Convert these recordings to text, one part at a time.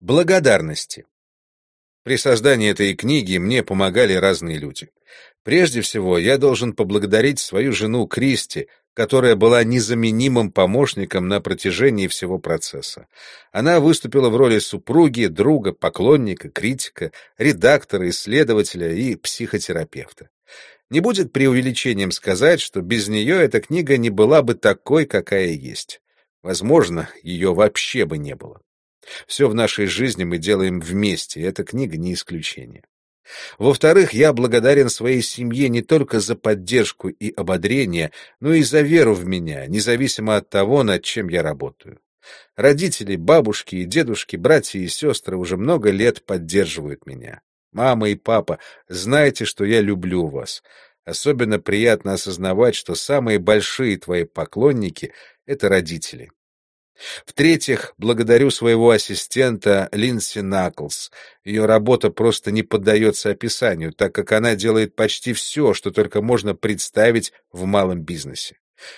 Благодарности. При создании этой книги мне помогали разные люди. Прежде всего, я должен поблагодарить свою жену Кристи, которая была незаменимым помощником на протяжении всего процесса. Она выступила в роли супруги, друга, поклонника, критика, редактора, исследователя и психотерапевта. Не будет преувеличением сказать, что без нее эта книга не была бы такой, какая есть. Возможно, ее вообще бы не было. Все в нашей жизни мы делаем вместе, и эта книга не исключение. Во-вторых, я благодарен своей семье не только за поддержку и ободрение, но и за веру в меня, независимо от того, над чем я работаю. Родители, бабушки и дедушки, братья и сестры уже много лет поддерживают меня. Мама и папа, знайте, что я люблю вас. Особенно приятно осознавать, что самые большие твои поклонники — это родители. В-третьих, благодарю своего ассистента Линси Наклс. Ее работа просто не поддается описанию, так как она делает почти все, что только можно представить в малом бизнесе.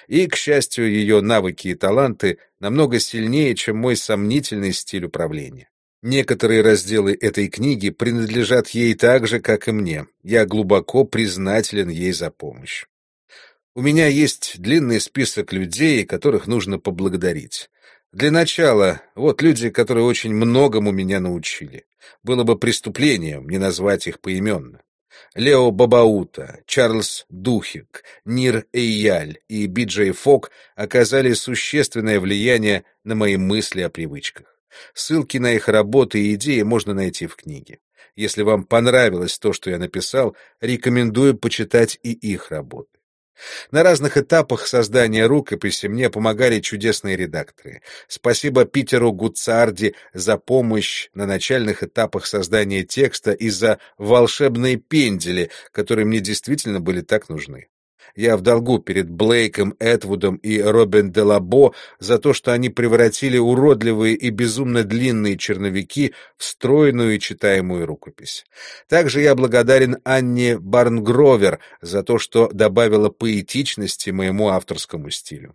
И, к счастью, ее навыки и таланты намного сильнее, чем мой сомнительный стиль управления. Некоторые разделы этой книги принадлежат ей так же, как и мне. Я глубоко признателен ей за помощь. У меня есть длинный список людей, которых нужно поблагодарить. Для начала, вот люди, которые очень многому меня научили. Было бы преступлением не назвать их поименно. Лео Бабаута, Чарльз Духик, Нир Эйяль и Биджей Фок оказали существенное влияние на мои мысли о привычках. Ссылки на их работы и идеи можно найти в книге. Если вам понравилось то, что я написал, рекомендую почитать и их работы. На разных этапах создания рукописи мне помогали чудесные редакторы. Спасибо Питеру Гуцарди за помощь на начальных этапах создания текста и за волшебные пендели, которые мне действительно были так нужны. Я в долгу перед Блейком, Эдвудом и Робин Делабо за то, что они превратили уродливые и безумно длинные черновики в стройную и читаемую рукопись. Также я благодарен Анне Барнгровер за то, что добавила поэтичности моему авторскому стилю.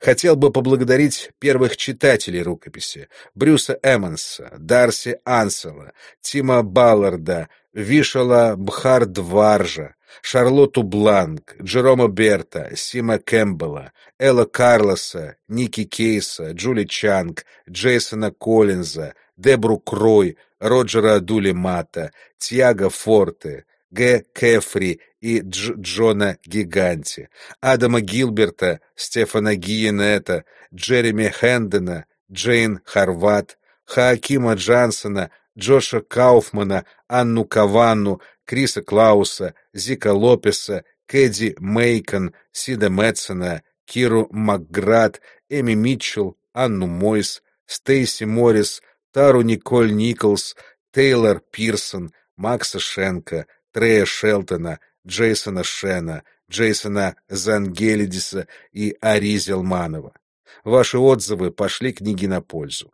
Хотел бы поблагодарить первых читателей рукописи — Брюса Эммонса, Дарси Ансела, Тима Балларда, Вишала Бхардваржа, Шарлотту Бланк, Джерома Берта, Сима Кэмпбелла, Элла Карлоса, Ники Кейса, Джули Чанг, Джейсона Коллинза, Дебру Крой, Роджера Дули Мата, Тьяго Форте, Г. Кефри и Дж. Джона Гиганти, Адама Гилберта, Стефана Гиенета, Джереми Хэндена, Джейн Харват, Хаакима Джансона, Джоша Кауфмана, Анну Каванну, Криса Клауса, Зика Лопеса, Кэдди Мейкон, Сида Мэтсона, Киру Макград, Эми Митчелл, Анну Мойс, Стейси Моррис, Тару Николь Николс, Тейлор Пирсон, Макса Шенка, Трея Шелтона, Джейсона Шена, Джейсона Зангелидиса и Ари Зелманова. Ваши отзывы пошли книге на пользу.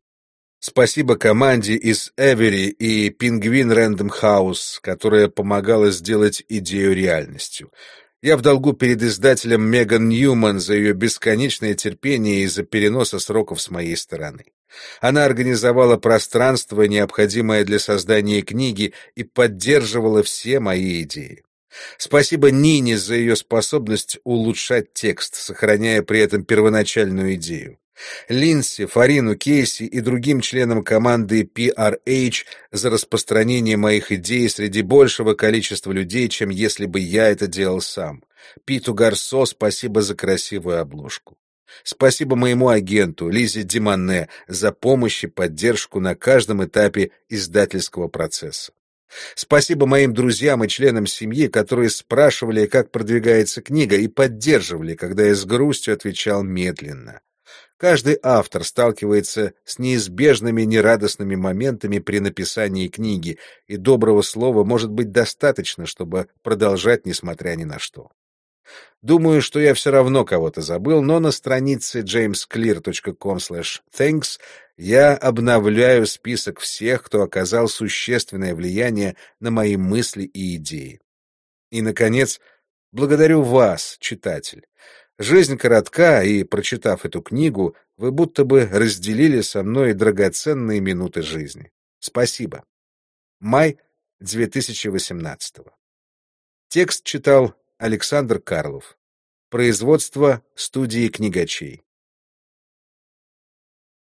Спасибо команде из Эвери и Пингвин Рэндом Хаус, которая помогала сделать идею реальностью. Я в долгу перед издателем Меган Ньюман за ее бесконечное терпение и за переноса сроков с моей стороны. Она организовала пространство, необходимое для создания книги, и поддерживала все мои идеи. Спасибо Нине за ее способность улучшать текст, сохраняя при этом первоначальную идею. Линси, Фарину, Кейси и другим членам команды PRH за распространение моих идей среди большего количества людей, чем если бы я это делал сам. Питу Гарсо спасибо за красивую обложку. Спасибо моему агенту Лизе Димане за помощь и поддержку на каждом этапе издательского процесса. Спасибо моим друзьям и членам семьи, которые спрашивали, как продвигается книга, и поддерживали, когда я с грустью отвечал медленно. Каждый автор сталкивается с неизбежными нерадостными моментами при написании книги, и доброго слова может быть достаточно, чтобы продолжать, несмотря ни на что. Думаю, что я все равно кого-то забыл, но на странице jamesclear.com/thanks я обновляю список всех, кто оказал существенное влияние на мои мысли и идеи. И, наконец, благодарю вас, читатель. Жизнь коротка, и, прочитав эту книгу, вы будто бы разделили со мной драгоценные минуты жизни. Спасибо. Май 2018. Текст читал Александр Карлов. Производство студии книгачей.